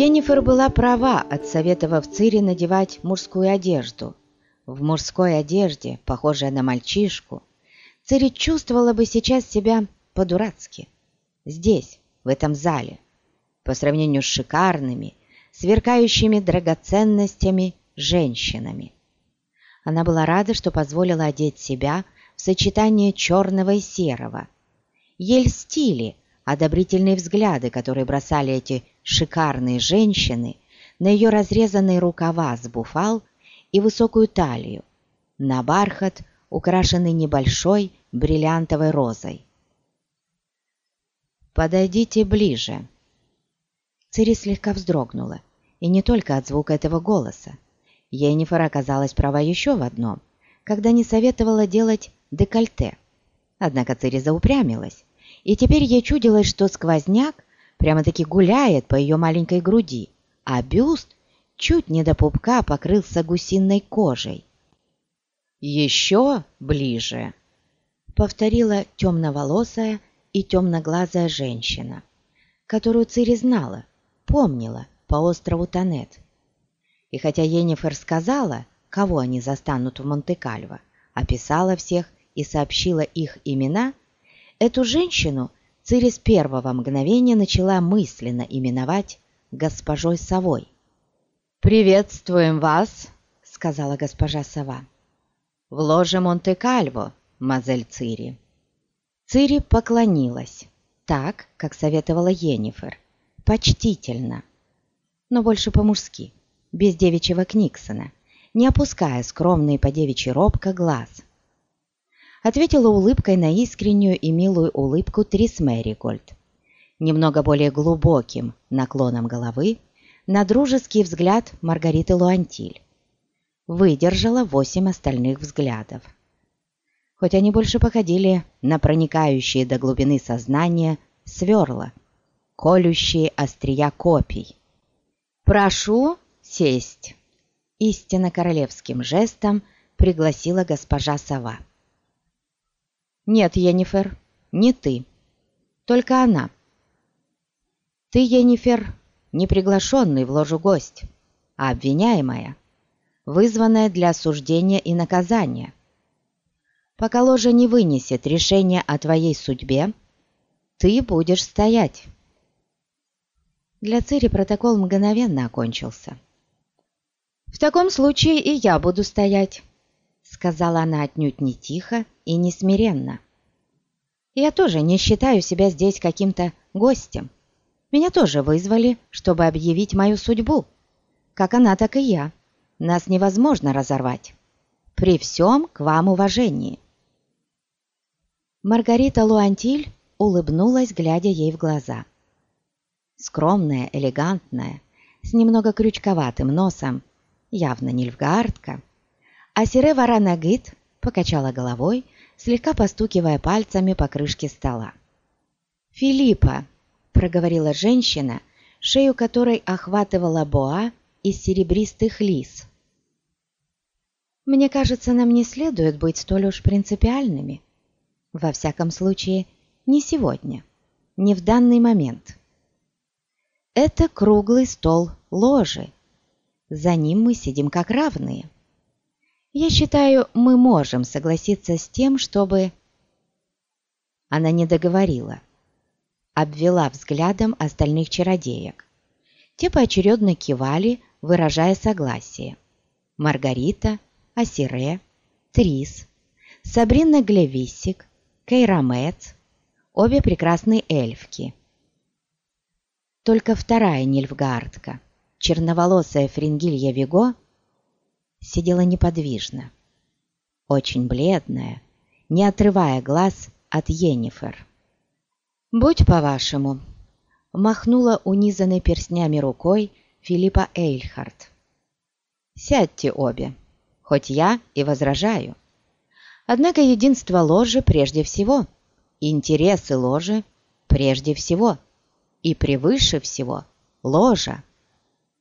Енифер была права, отсоветовав Цири надевать мужскую одежду. В мужской одежде, похожей на мальчишку, Цири чувствовала бы сейчас себя по-дурацки. Здесь, в этом зале, по сравнению с шикарными, сверкающими драгоценностями женщинами. Она была рада, что позволила одеть себя в сочетание черного и серого. Ей льстили одобрительные взгляды, которые бросали эти шикарные женщины на ее разрезанные рукава с буфал и высокую талию, на бархат, украшенный небольшой бриллиантовой розой. «Подойдите ближе». Цири слегка вздрогнула, и не только от звука этого голоса. Енифер оказалась права еще в одном, когда не советовала делать декольте. Однако Цири заупрямилась, и теперь ей чудилось, что сквозняк прямо-таки гуляет по ее маленькой груди, а бюст чуть не до пупка покрылся гусиной кожей. «Еще ближе!» — повторила темноволосая и темноглазая женщина, которую Цири знала, помнила по острову Танет. И хотя Енифер сказала, кого они застанут в Монте-Кальво, описала всех и сообщила их имена, эту женщину Цири с первого мгновения начала мысленно именовать госпожой Совой. «Приветствуем вас!» — сказала госпожа Сова. «В ложе Монте-Кальво, мазель Цири». Цири поклонилась, так, как советовала Енифер, почтительно, но больше по-мужски, без девичьего Книксона, не опуская скромный по девичьей робко глаз. Ответила улыбкой на искреннюю и милую улыбку Трис Мэригольд, немного более глубоким наклоном головы на дружеский взгляд Маргариты Луантиль. Выдержала восемь остальных взглядов. Хоть они больше походили на проникающие до глубины сознания сверла, колющие острия копий. «Прошу сесть!» Истинно королевским жестом пригласила госпожа Сова. «Нет, Енифер, не ты. Только она. Ты, Енифер, не приглашенный в ложу гость, а обвиняемая, вызванная для осуждения и наказания. Пока ложа не вынесет решение о твоей судьбе, ты будешь стоять». Для Цири протокол мгновенно окончился. «В таком случае и я буду стоять», — сказала она отнюдь не тихо и не смиренно. «Я тоже не считаю себя здесь каким-то гостем. Меня тоже вызвали, чтобы объявить мою судьбу. Как она, так и я. Нас невозможно разорвать. При всем к вам уважении». Маргарита Луантиль улыбнулась, глядя ей в глаза скромная, элегантная, с немного крючковатым носом, явно нильфгаардка. А Сире Варанагит покачала головой, слегка постукивая пальцами по крышке стола. «Филиппа!» — проговорила женщина, шею которой охватывала боа из серебристых лис. «Мне кажется, нам не следует быть столь уж принципиальными. Во всяком случае, не сегодня, не в данный момент». Это круглый стол ложи. За ним мы сидим как равные. Я считаю, мы можем согласиться с тем, чтобы... Она не договорила. Обвела взглядом остальных чародеек. Те поочередно кивали, выражая согласие. Маргарита, Асире, Трис, Сабрина Глевисик, Кейрамец, обе прекрасные эльфки – только вторая нильфгаардка, черноволосая Фрингилья Виго, сидела неподвижно, очень бледная, не отрывая глаз от Йеннифер. «Будь по-вашему», — махнула унизанной перстнями рукой Филиппа Эйльхарт. «Сядьте обе, хоть я и возражаю. Однако единство ложи прежде всего, интересы ложи прежде всего» и превыше всего ложа.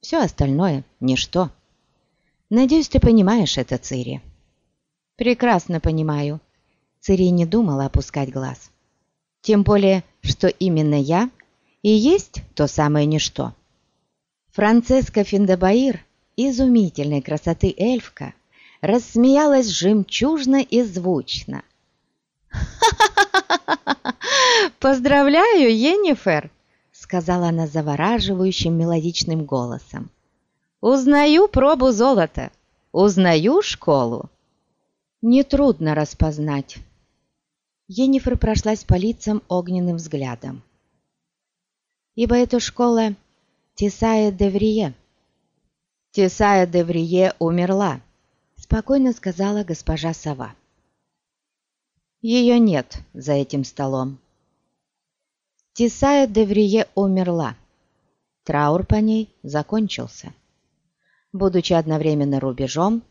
Все остальное – ничто. Надеюсь, ты понимаешь это, Цири. Прекрасно понимаю. Цири не думала опускать глаз. Тем более, что именно я и есть то самое ничто. Францеска Финдебаир, изумительной красоты эльфка, рассмеялась жемчужно и звучно. «Поздравляю, Енифер!» — сказала она завораживающим мелодичным голосом. «Узнаю пробу золота, узнаю школу». Нетрудно распознать. Енифер прошлась по лицам огненным взглядом. Ибо эта школа Тесая Деврие. Тесая Деврие умерла, спокойно сказала госпожа Сова. Ее нет за этим столом. Тесая Деврие умерла. Траур по ней закончился, будучи одновременно рубежом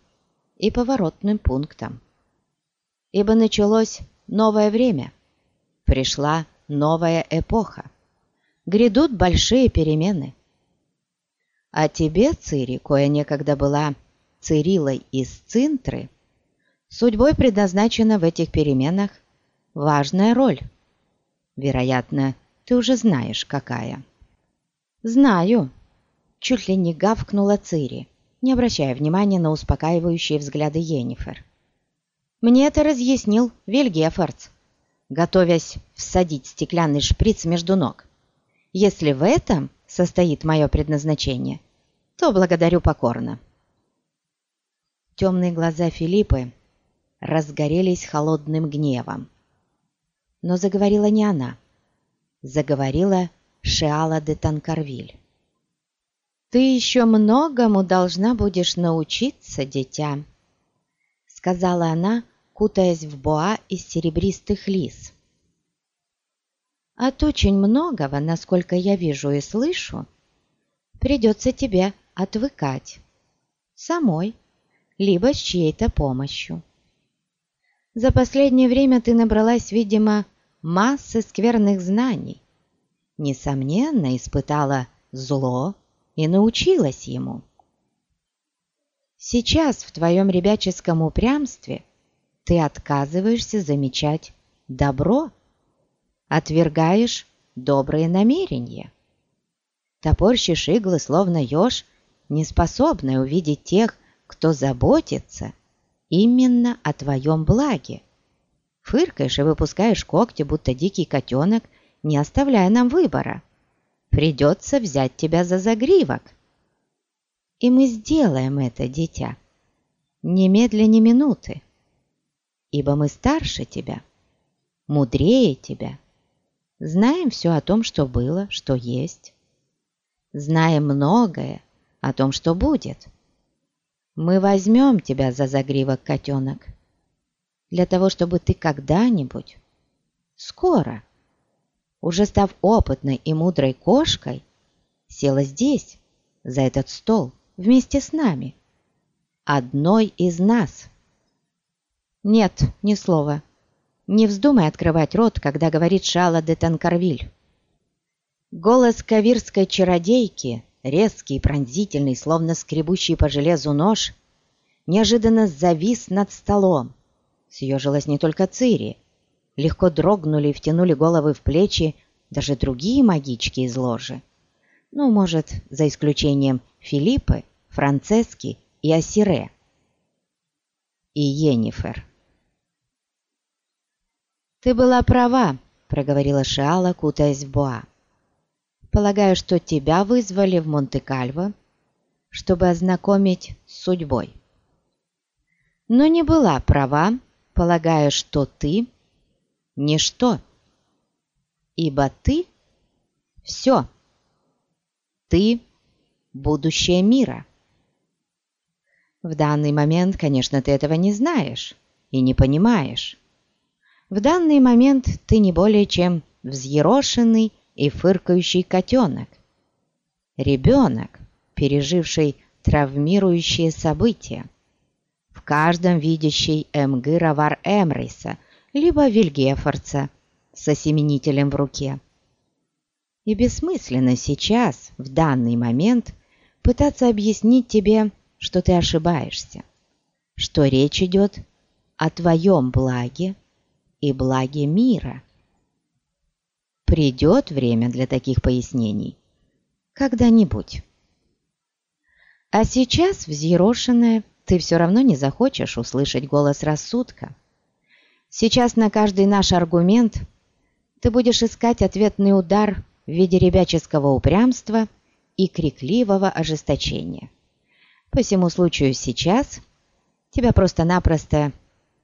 и поворотным пунктом. Ибо началось новое время, пришла новая эпоха, грядут большие перемены. А тебе, Цири, кое некогда была Цирилой из Цинтры, судьбой предназначена в этих переменах важная роль. Вероятно, ты уже знаешь, какая. Знаю, чуть ли не гавкнула Цири, не обращая внимания на успокаивающие взгляды Йеннифер. Мне это разъяснил Вильгефордс, готовясь всадить стеклянный шприц между ног. Если в этом состоит мое предназначение, то благодарю покорно. Темные глаза Филиппы разгорелись холодным гневом. Но заговорила не она. Заговорила Шиала де Танкарвиль. «Ты еще многому должна будешь научиться, дитя», сказала она, кутаясь в боа из серебристых лис. «От очень многого, насколько я вижу и слышу, придется тебе отвыкать. Самой, либо с чьей-то помощью. За последнее время ты набралась, видимо, массы скверных знаний. Несомненно, испытала зло и научилась ему. Сейчас в твоем ребяческом упрямстве ты отказываешься замечать добро, отвергаешь добрые намерения. Топорщишь иглы, словно еж, не способная увидеть тех, кто заботится именно о твоем благе. Фыркаешь и выпускаешь когти, будто дикий котенок, не оставляя нам выбора. Придется взять тебя за загривок. И мы сделаем это, дитя, немедля ни минуты, ибо мы старше тебя, мудрее тебя, знаем все о том, что было, что есть, знаем многое о том, что будет. Мы возьмем тебя за загривок, котенок, для того, чтобы ты когда-нибудь, скоро, уже став опытной и мудрой кошкой, села здесь, за этот стол, вместе с нами, одной из нас. Нет, ни слова. Не вздумай открывать рот, когда говорит Шала де Танкарвиль. Голос кавирской чародейки резкий, пронзительный, словно скребущий по железу нож, неожиданно завис над столом. Съежилась не только Цири. Легко дрогнули и втянули головы в плечи даже другие магички из ложи. Ну, может, за исключением Филиппы, Францески и Асире. И Енифер. «Ты была права», — проговорила Шиала, кутаясь в Боа. Полагаю, что тебя вызвали в Монте-Кальво, чтобы ознакомить с судьбой. Но не была права, полагая, что ты – ничто, ибо ты – все. Ты – будущее мира. В данный момент, конечно, ты этого не знаешь и не понимаешь. В данный момент ты не более чем взъерошенный и фыркающий котенок. Ребенок, переживший травмирующие события. В каждом видящий Эмгыра Вар Эмрейса, либо Вильгефорца с осеменителем в руке. И бессмысленно сейчас, в данный момент, пытаться объяснить тебе, что ты ошибаешься, что речь идет о твоем благе и благе мира. Придет время для таких пояснений. Когда-нибудь. А сейчас, взъерошенная, ты все равно не захочешь услышать голос рассудка. Сейчас на каждый наш аргумент ты будешь искать ответный удар в виде ребяческого упрямства и крикливого ожесточения. По всему случаю сейчас тебя просто-напросто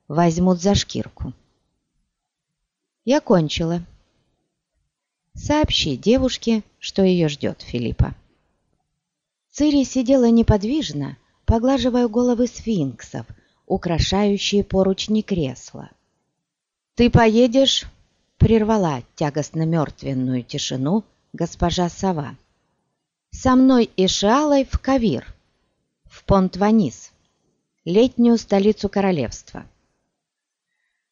возьмут за шкирку. Я кончила. Сообщи девушке, что ее ждет Филиппа. Цири сидела неподвижно, поглаживая головы сфинксов, украшающие поручни кресла. «Ты поедешь?» — прервала тягостно-мертвенную тишину госпожа Сова. «Со мной и Шиалой в Кавир, в Понт-Ванис, летнюю столицу королевства.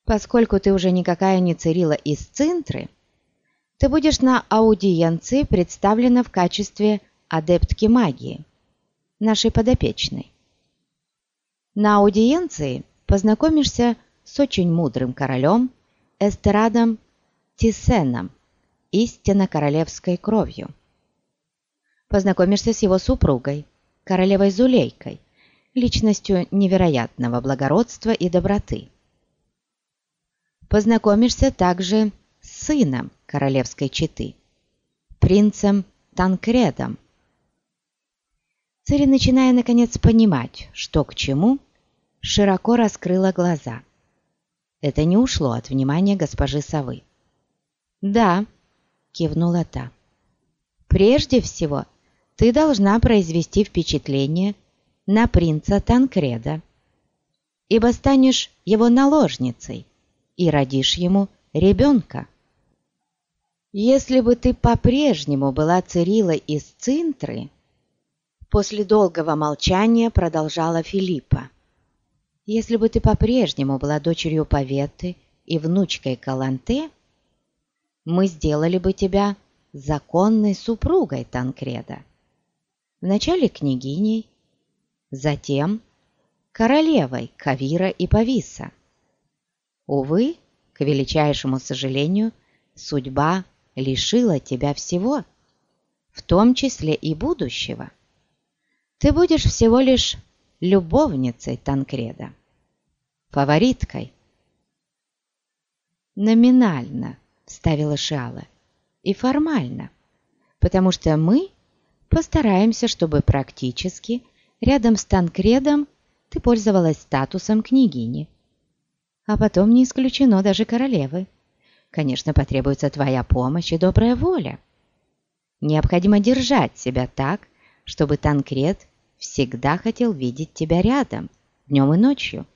Поскольку ты уже никакая не Цирила из Цинтры, ты будешь на аудиенции представлена в качестве адептки магии, нашей подопечной. На аудиенции познакомишься с очень мудрым королем Эстерадом Тисеном, истинно королевской кровью. Познакомишься с его супругой, королевой Зулейкой, личностью невероятного благородства и доброты. Познакомишься также с сыном королевской четы, принцем Танкредом. Цири, начиная наконец понимать, что к чему, широко раскрыла глаза. Это не ушло от внимания госпожи совы. «Да», — кивнула та. «Прежде всего, ты должна произвести впечатление на принца Танкреда, ибо станешь его наложницей и родишь ему ребенка. Если бы ты по-прежнему была Цирилой из Цинтры, после долгого молчания продолжала Филиппа, если бы ты по-прежнему была дочерью Поветы и внучкой Каланте, мы сделали бы тебя законной супругой Танкреда. Вначале княгиней, затем королевой Кавира и Пависа. Увы, к величайшему сожалению, судьба лишила тебя всего, в том числе и будущего. Ты будешь всего лишь любовницей Танкреда фавориткой. Номинально, вставила Шиала, и формально, потому что мы постараемся, чтобы практически рядом с Танкредом ты пользовалась статусом княгини. А потом не исключено даже королевы. Конечно, потребуется твоя помощь и добрая воля. Необходимо держать себя так, чтобы Танкред всегда хотел видеть тебя рядом, днем и ночью.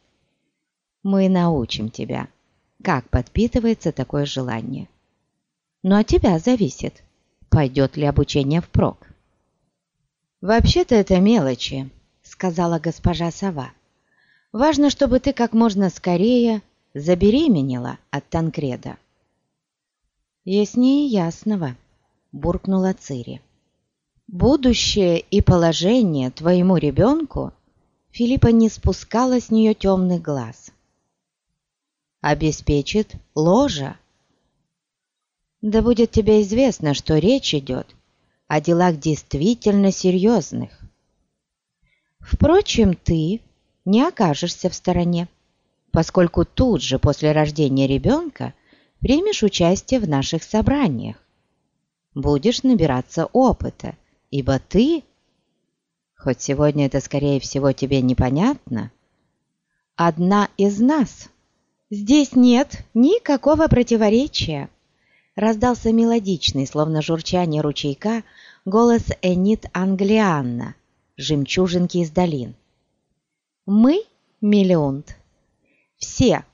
Мы научим тебя, как подпитывается такое желание. Но от тебя зависит, пойдет ли обучение впрок. «Вообще-то это мелочи», — сказала госпожа Сова. «Важно, чтобы ты как можно скорее забеременела от Танкреда». «Яснее ясного», — буркнула Цири. «Будущее и положение твоему ребенку» Филиппа не спускала с нее темных глаз обеспечит ложа. Да будет тебе известно, что речь идет о делах действительно серьезных. Впрочем, ты не окажешься в стороне, поскольку тут же после рождения ребенка примешь участие в наших собраниях. Будешь набираться опыта, ибо ты, хоть сегодня это, скорее всего, тебе непонятно, одна из нас – «Здесь нет никакого противоречия!» Раздался мелодичный, словно журчание ручейка, голос Энит Англианна, жемчужинки из долин. «Мы — миллионт. Все.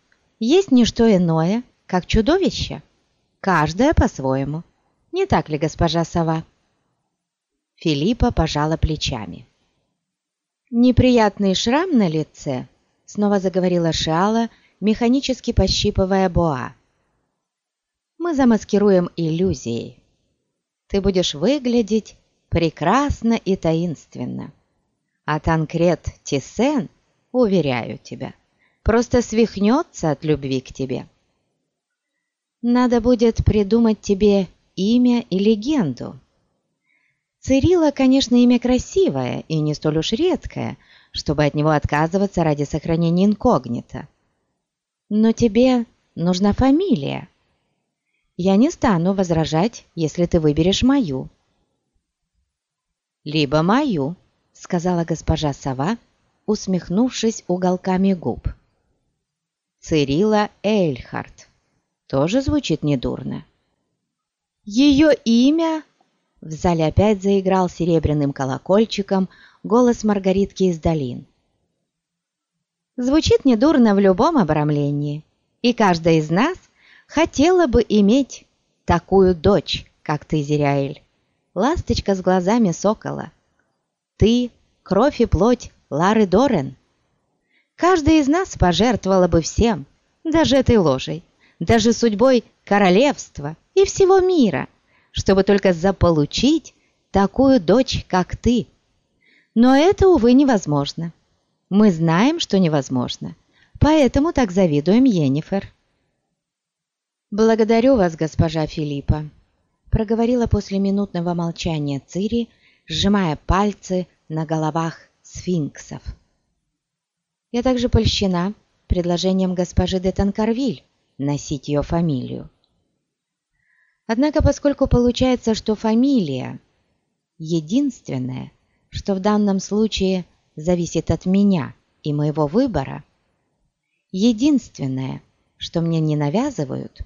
Есть не что иное, как чудовище. Каждое по-своему. Не так ли, госпожа сова?» Филиппа пожала плечами. «Неприятный шрам на лице», — снова заговорила Шиала, механически пощипывая Боа. «Мы замаскируем иллюзией. Ты будешь выглядеть прекрасно и таинственно. А Танкрет Тисен, уверяю тебя, просто свихнется от любви к тебе. Надо будет придумать тебе имя и легенду. Цирила, конечно, имя красивое и не столь уж редкое, чтобы от него отказываться ради сохранения инкогнито. Но тебе нужна фамилия. Я не стану возражать, если ты выберешь мою. «Либо мою», — сказала госпожа Сова, усмехнувшись уголками губ. Цирила Эйльхарт. Тоже звучит недурно. Ее имя в зале опять заиграл серебряным колокольчиком голос Маргаритки из долин. Звучит недурно в любом обрамлении, и каждая из нас хотела бы иметь такую дочь, как ты, Зиряэль, ласточка с глазами сокола. Ты — кровь и плоть Лары Дорен. Каждая из нас пожертвовала бы всем, даже этой ложей, даже судьбой королевства и всего мира — чтобы только заполучить такую дочь, как ты. Но это, увы, невозможно. Мы знаем, что невозможно, поэтому так завидуем Йеннифер. «Благодарю вас, госпожа Филиппа», — проговорила после минутного молчания Цири, сжимая пальцы на головах сфинксов. «Я также польщена предложением госпожи де Танкарвиль носить ее фамилию. Однако, поскольку получается, что фамилия единственное, что в данном случае зависит от меня и моего выбора, единственное, что мне не навязывают,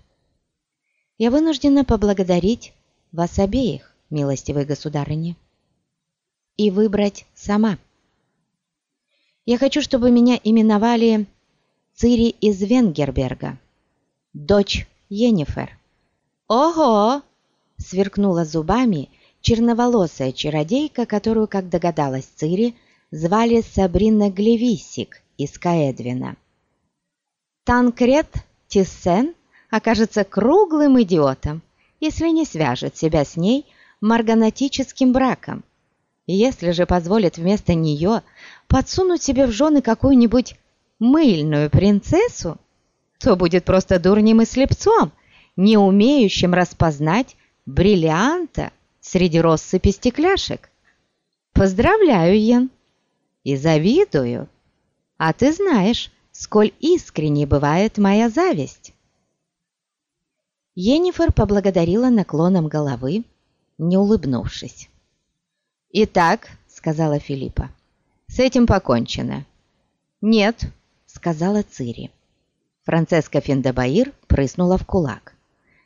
я вынуждена поблагодарить вас обеих, милостивые государыни, и выбрать сама. Я хочу, чтобы меня именовали Цири из Венгерберга, дочь Йеннифер. «Ого!» — сверкнула зубами черноволосая чародейка, которую, как догадалась Цири, звали Сабрина Глевисик из Каэдвина. Танкрет Тиссен окажется круглым идиотом, если не свяжет себя с ней марганатическим браком. Если же позволит вместо нее подсунуть себе в жены какую-нибудь мыльную принцессу, то будет просто дурнем и слепцом — не умеющим распознать бриллианта среди россыпи стекляшек. Поздравляю, Йен, и завидую. А ты знаешь, сколь искренней бывает моя зависть. Енифер поблагодарила наклоном головы, не улыбнувшись. «Итак», — сказала Филиппа, — «с этим покончено». «Нет», — сказала Цири. Францеска Финдебаир прыснула в кулак.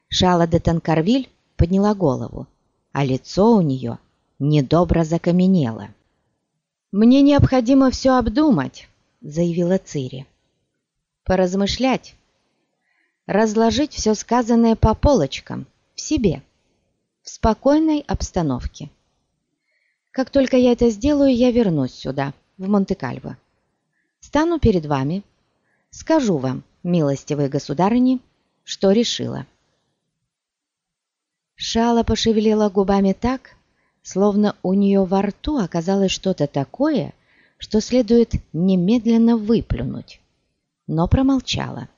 Шала де Танкарвиль подняла голову, а лицо у нее недобро закаменело. «Мне необходимо все обдумать», — заявила Цири. «Поразмышлять, разложить все сказанное по полочкам, в себе, в спокойной обстановке. Как только я это сделаю, я вернусь сюда, в Монте-Кальво. Стану перед вами, скажу вам, милостивые государыни, что решила». Шала пошевелила губами так, словно у нее во рту оказалось что-то такое, что следует немедленно выплюнуть, но промолчала.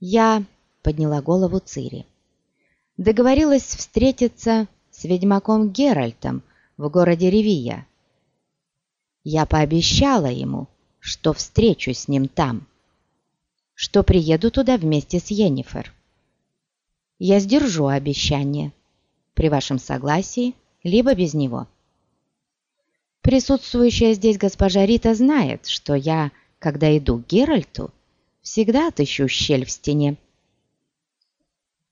«Я», — подняла голову Цири, — «договорилась встретиться с ведьмаком Геральтом в городе Ревия. Я пообещала ему, что встречусь с ним там, что приеду туда вместе с Йеннифер я сдержу обещание, при вашем согласии, либо без него. Присутствующая здесь госпожа Рита знает, что я, когда иду к Геральту, всегда отыщу щель в стене.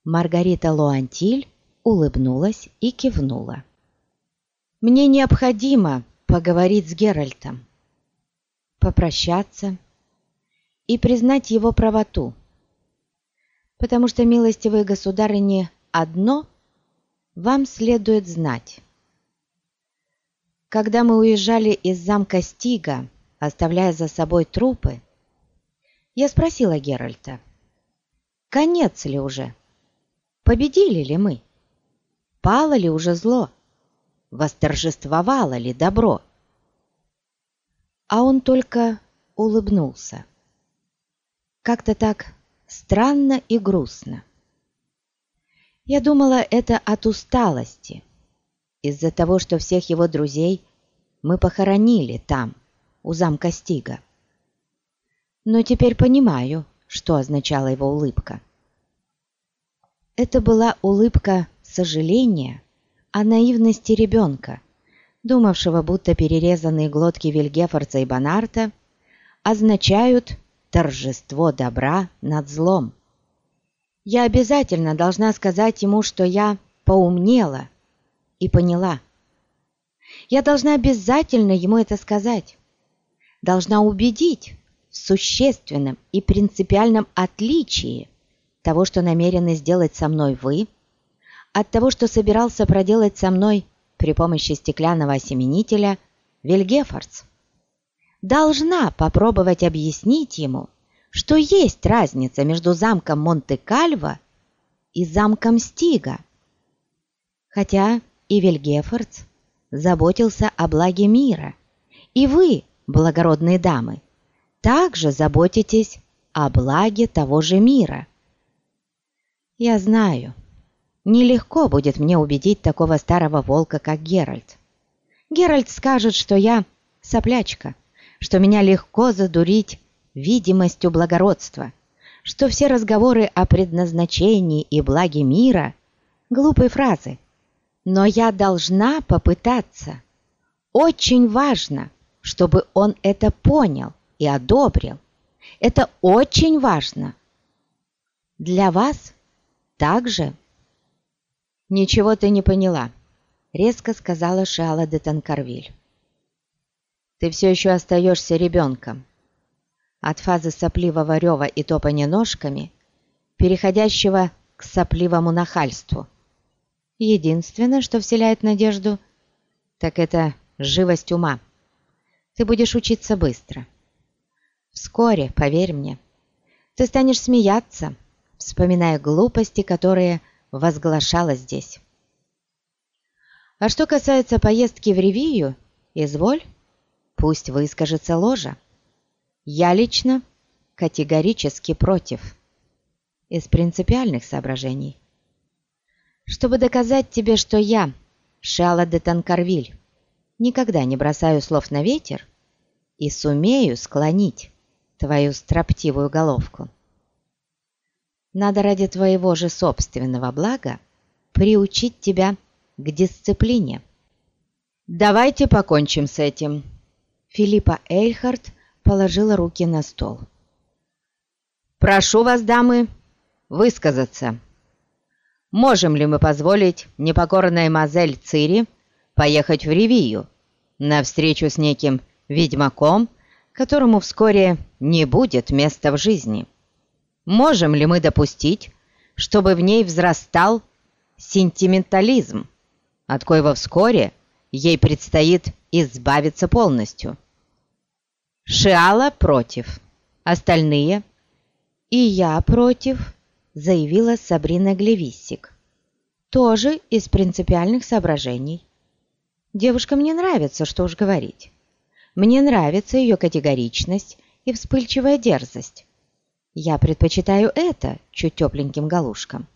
Маргарита Луантиль улыбнулась и кивнула. «Мне необходимо поговорить с Геральтом, попрощаться и признать его правоту потому что, милостивые государыни, одно вам следует знать. Когда мы уезжали из замка Стига, оставляя за собой трупы, я спросила Геральта, конец ли уже? Победили ли мы? Пало ли уже зло? Восторжествовало ли добро? А он только улыбнулся. Как-то так странно и грустно. Я думала, это от усталости. из-за того, что всех его друзей мы похоронили там, у замка Стига. Но теперь понимаю, что означала его улыбка. Это была улыбка сожаления о наивности ребенка, думавшего, будто перерезанные глотки Вильгефорца и Бонарта означают торжество добра над злом. Я обязательно должна сказать ему, что я поумнела и поняла. Я должна обязательно ему это сказать. Должна убедить в существенном и принципиальном отличии того, что намерены сделать со мной вы, от того, что собирался проделать со мной при помощи стеклянного осеменителя Вильгефордс. Должна попробовать объяснить ему, что есть разница между замком Монте-Кальво и замком Стига. Хотя и Вильгефордс заботился о благе мира, и вы, благородные дамы, также заботитесь о благе того же мира. Я знаю, нелегко будет мне убедить такого старого волка, как Геральт. Геральт скажет, что я соплячка, что меня легко задурить видимостью благородства, что все разговоры о предназначении и благе мира – глупые фразы. Но я должна попытаться. Очень важно, чтобы он это понял и одобрил. Это очень важно. Для вас также. «Ничего ты не поняла», — резко сказала Шиала де Танкарвиль. «Ты все еще остаешься ребенком от фазы сопливого рева и топания ножками, переходящего к сопливому нахальству. Единственное, что вселяет надежду, так это живость ума. Ты будешь учиться быстро. Вскоре, поверь мне, ты станешь смеяться, вспоминая глупости, которые возглашала здесь. А что касается поездки в Ревию, изволь, пусть выскажется ложа. Я лично категорически против. Из принципиальных соображений. Чтобы доказать тебе, что я, Шиала де Танкарвиль, никогда не бросаю слов на ветер и сумею склонить твою строптивую головку. Надо ради твоего же собственного блага приучить тебя к дисциплине. Давайте покончим с этим. Филиппа Эйхард положила руки на стол. «Прошу вас, дамы, высказаться. Можем ли мы позволить непокорной мазель Цири поехать в Ревию на встречу с неким ведьмаком, которому вскоре не будет места в жизни? Можем ли мы допустить, чтобы в ней взрастал сентиментализм, от коего вскоре ей предстоит избавиться полностью?» Шиала против. Остальные? И я против, заявила Сабрина Глевиссик. Тоже из принципиальных соображений. Девушка мне нравится, что уж говорить. Мне нравится ее категоричность и вспыльчивая дерзость. Я предпочитаю это чуть тепленьким галушкам.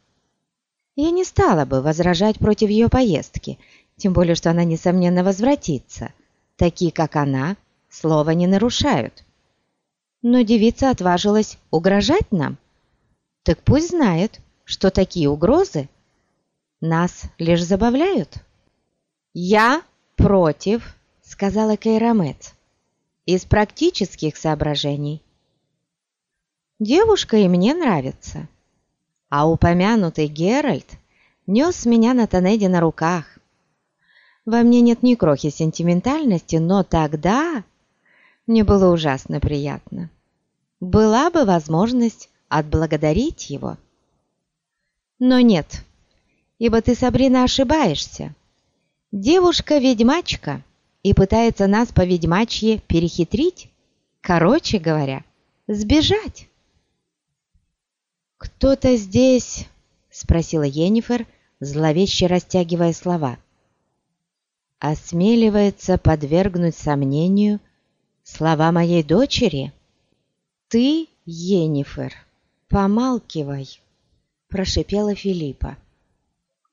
Я не стала бы возражать против ее поездки, тем более, что она, несомненно, возвратится. Такие, как она, слова не нарушают. Но девица отважилась угрожать нам. Так пусть знает, что такие угрозы нас лишь забавляют. «Я против», — сказала Кейрамец, — «из практических соображений. Девушка и мне нравится, а упомянутый Геральт нес меня на Танеде на руках. Во мне нет ни крохи сентиментальности, но тогда мне было ужасно приятно. Была бы возможность отблагодарить его. Но нет, ибо ты, Сабрина, ошибаешься. Девушка-ведьмачка и пытается нас по ведьмачье перехитрить, короче говоря, сбежать. «Кто-то здесь?» — спросила Енифер, зловеще растягивая слова. «Осмеливается подвергнуть сомнению — слова моей дочери? Ты, Енифер, помалкивай, прошипела Филиппа.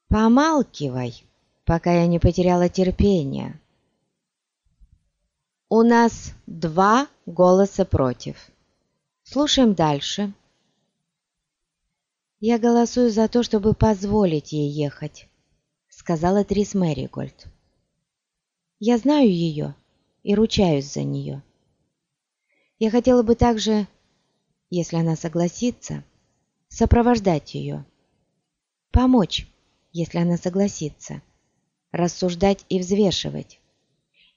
Помалкивай, пока я не потеряла терпение. У нас два голоса против. Слушаем дальше. «Я голосую за то, чтобы позволить ей ехать», — сказала Трис Мэригольд. «Я знаю ее и ручаюсь за нее. Я хотела бы также, если она согласится, сопровождать ее, помочь, если она согласится, рассуждать и взвешивать,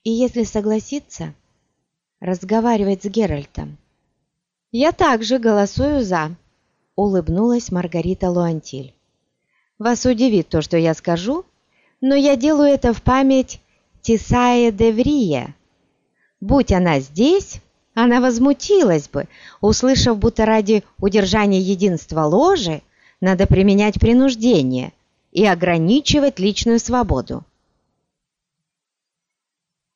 и если согласится, разговаривать с Геральтом. Я также голосую «за», — улыбнулась Маргарита Луантиль. «Вас удивит то, что я скажу, но я делаю это в память Тисае де Врия. Будь она здесь, она возмутилась бы, услышав, будто ради удержания единства ложи надо применять принуждение и ограничивать личную свободу.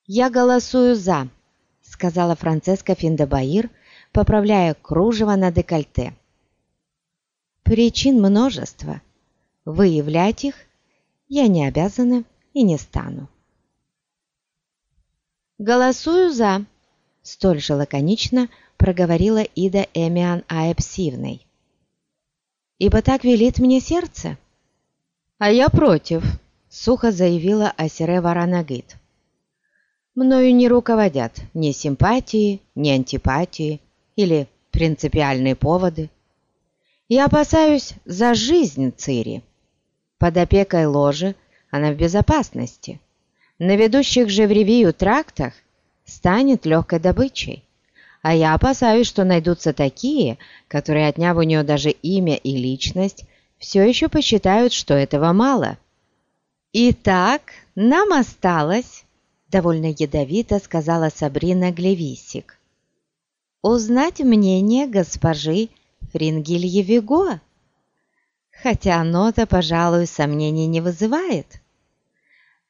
«Я голосую «за», — сказала Францеска Финдебаир, поправляя кружево на декольте. Причин множество. Выявлять их я не обязана и не стану. «Голосую за», — столь же лаконично проговорила Ида Эмиан Аэпсивной. «Ибо так велит мне сердце». «А я против», — сухо заявила Асире Варанагит. «Мною не руководят ни симпатии, ни антипатии или принципиальные поводы. Я опасаюсь за жизнь Цири. Под опекой ложи она в безопасности. На ведущих же в ревию трактах станет легкой добычей. А я опасаюсь, что найдутся такие, которые, отняв у нее даже имя и личность, все еще посчитают, что этого мало. «Итак, нам осталось», — довольно ядовито сказала Сабрина Глевисик, «узнать мнение госпожи Фрингилье Виго, хотя оно-то, пожалуй, сомнений не вызывает.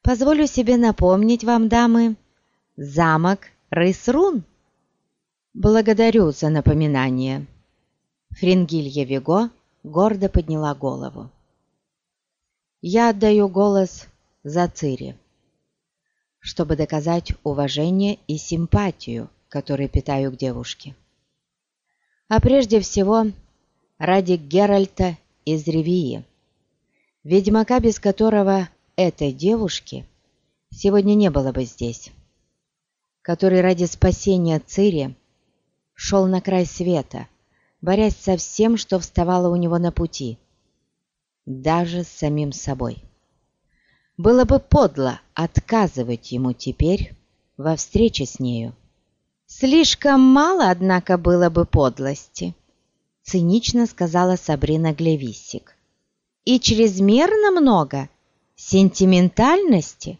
Позволю себе напомнить вам, дамы, замок Рейсрун. Благодарю за напоминание. Фрингилье Виго гордо подняла голову. Я отдаю голос за Цири, чтобы доказать уважение и симпатию, которые питаю к девушке а прежде всего ради Геральта из Ревии, ведьмака, без которого этой девушки сегодня не было бы здесь, который ради спасения Цири шел на край света, борясь со всем, что вставало у него на пути, даже с самим собой. Было бы подло отказывать ему теперь во встрече с нею. «Слишком мало, однако, было бы подлости», — цинично сказала Сабрина Глевисик. «И чрезмерно много сентиментальности,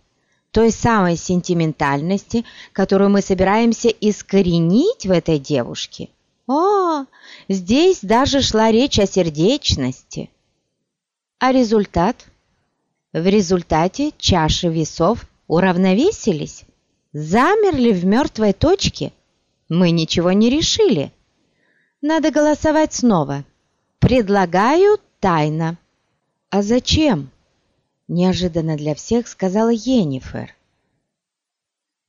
той самой сентиментальности, которую мы собираемся искоренить в этой девушке. О, здесь даже шла речь о сердечности. А результат? В результате чаши весов уравновесились, замерли в мертвой точке, мы ничего не решили. Надо голосовать снова. Предлагаю тайно. А зачем? Неожиданно для всех сказала Енифер.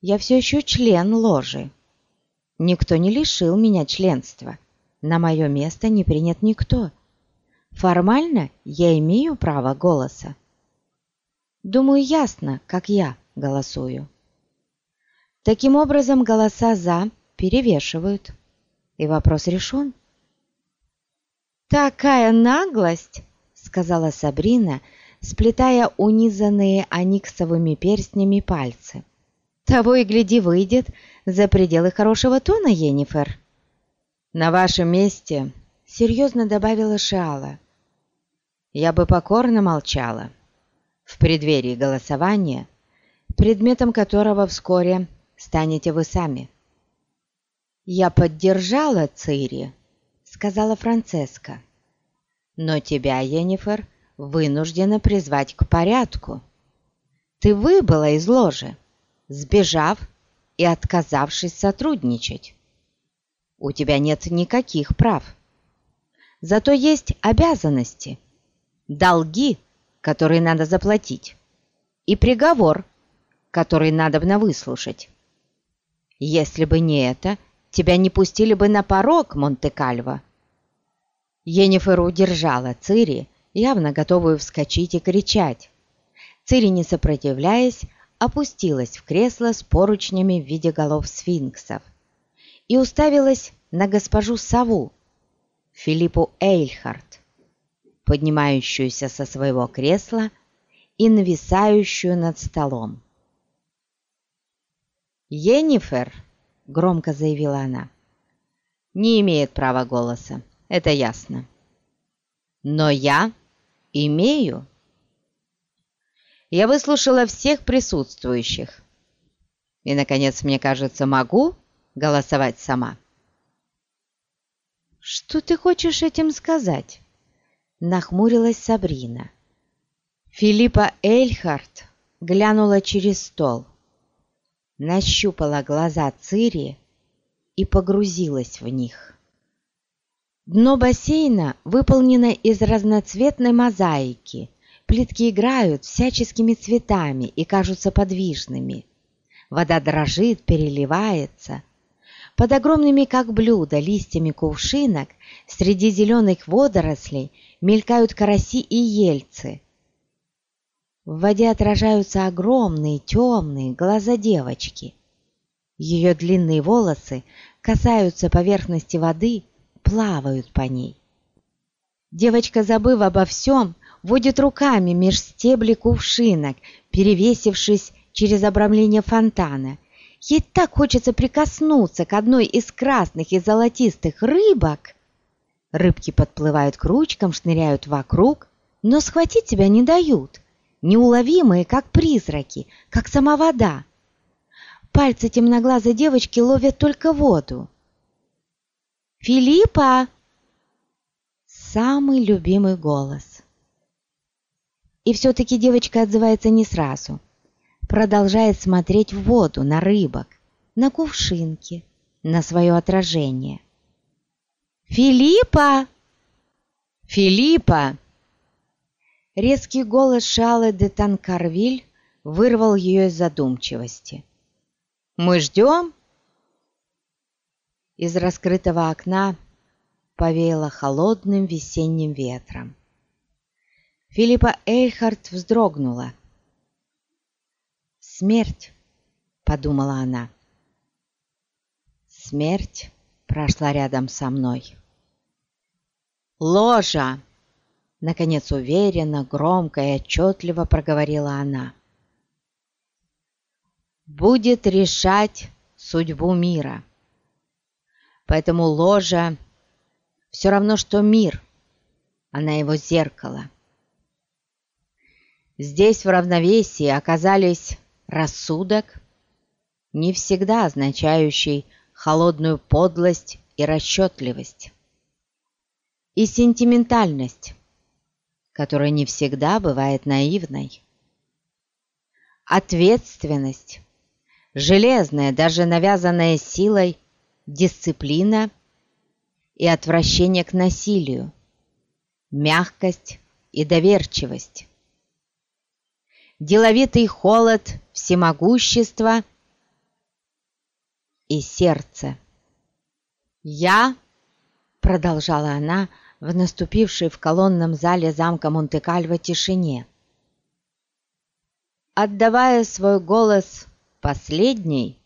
Я все еще член ложи. Никто не лишил меня членства. На мое место не принят никто. Формально я имею право голоса. Думаю, ясно, как я голосую. Таким образом, голоса «за» перевешивают, и вопрос решен. «Такая наглость!» — сказала Сабрина, сплетая унизанные аниксовыми перстнями пальцы. «Того и гляди выйдет за пределы хорошего тона, Енифер!» «На вашем месте», — серьезно добавила Шиала, — «я бы покорно молчала. В преддверии голосования, предметом которого вскоре станете вы сами». «Я поддержала Цири», — сказала Францеска. «Но тебя, Енифер, вынуждена призвать к порядку. Ты выбыла из ложи, сбежав и отказавшись сотрудничать. У тебя нет никаких прав. Зато есть обязанности, долги, которые надо заплатить. и приговор, который надобно выслушать. Если бы не это, тебя не пустили бы на порог Монте-Кальво». Енифер удержала Цири, явно готовую вскочить и кричать. Цири, не сопротивляясь, опустилась в кресло с поручнями в виде голов сфинксов и уставилась на госпожу Саву, Филиппу Эйльхарт, поднимающуюся со своего кресла и нависающую над столом. «Енифер», — громко заявила она, — «не имеет права голоса, это ясно. Но я имею». Я выслушала всех присутствующих. И, наконец, мне кажется, могу голосовать сама. «Что ты хочешь этим сказать?» Нахмурилась Сабрина. Филиппа Эльхарт глянула через стол, нащупала глаза Цири и погрузилась в них. Дно бассейна выполнено из разноцветной мозаики, Плитки играют всяческими цветами и кажутся подвижными. Вода дрожит, переливается. Под огромными, как блюдо, листьями кувшинок среди зеленых водорослей мелькают караси и ельцы. В воде отражаются огромные, темные глаза девочки. Ее длинные волосы касаются поверхности воды, плавают по ней. Девочка, забыв обо всем, водит руками меж стеблей кувшинок, перевесившись через обрамление фонтана. Ей так хочется прикоснуться к одной из красных и золотистых рыбок. Рыбки подплывают к ручкам, шныряют вокруг, но схватить тебя не дают, неуловимые, как призраки, как сама вода. Пальцы темноглазой девочки ловят только воду. «Филиппа!» Самый любимый голос. И все-таки девочка отзывается не сразу. Продолжает смотреть в воду, на рыбок, на кувшинки, на свое отражение. «Филиппа! Филиппа!» Резкий голос Шалы де Танкарвиль вырвал ее из задумчивости. «Мы ждем?» Из раскрытого окна повеяло холодным весенним ветром. Филиппа Эйхард вздрогнула. «Смерть!» — подумала она. «Смерть прошла рядом со мной». «Ложа!» — наконец уверенно, громко и отчетливо проговорила она. «Будет решать судьбу мира. Поэтому ложа все равно, что мир, она его зеркало». Здесь в равновесии оказались рассудок, не всегда означающий холодную подлость и расчетливость, и сентиментальность, которая не всегда бывает наивной, ответственность, железная, даже навязанная силой, дисциплина и отвращение к насилию, мягкость и доверчивость деловитый холод всемогущества и сердце. «Я», — продолжала она в наступившей в колонном зале замка Монте-Кальво тишине, отдавая свой голос последней,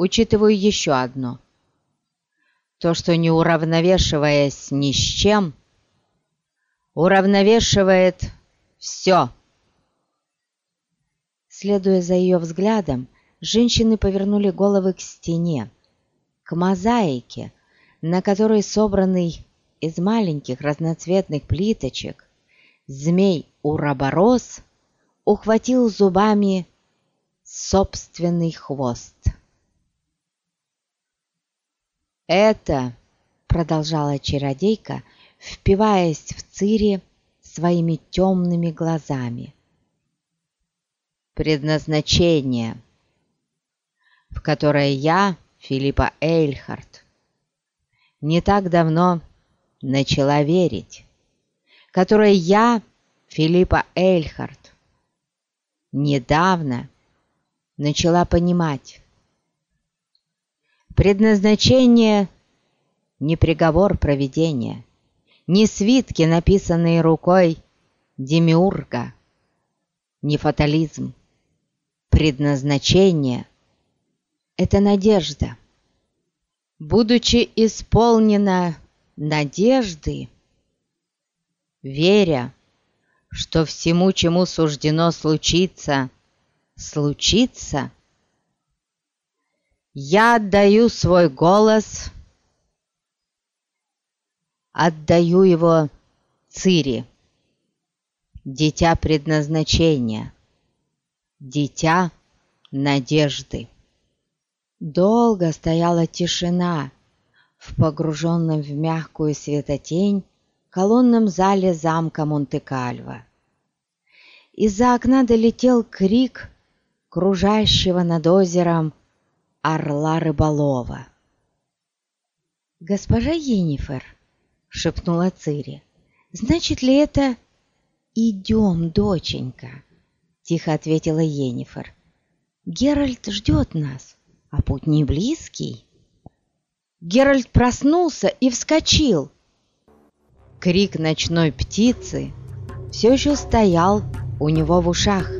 учитываю еще одно. То, что не уравновешиваясь ни с чем, уравновешивает все. Следуя за ее взглядом, женщины повернули головы к стене, к мозаике, на которой собранный из маленьких разноцветных плиточек змей Ураборос ухватил зубами собственный хвост. «Это», — продолжала чародейка, впиваясь в Цири своими темными глазами, — предназначение, в которое я, Филиппа Эйльхарт, не так давно начала верить, которое я, Филиппа Эйльхарт, недавно начала понимать. Предназначение не приговор проведения, не свитки, написанные рукой демиурга, не фатализм. Предназначение — это надежда. Будучи исполнена надежды, веря, что всему, чему суждено случиться, случится, я отдаю свой голос, отдаю его Цири, дитя предназначения, дитя надежды. Долго стояла тишина в погруженном в мягкую светотень колонном зале замка Монте-Кальво. Из-за окна долетел крик кружащего над озером орла рыболова. «Госпожа Енифер», — шепнула Цири, — «значит ли это...» «Идем, доченька», — тихо ответила Енифер. «Геральт ждет нас, а путь не близкий». Геральт проснулся и вскочил. Крик ночной птицы все еще стоял у него в ушах.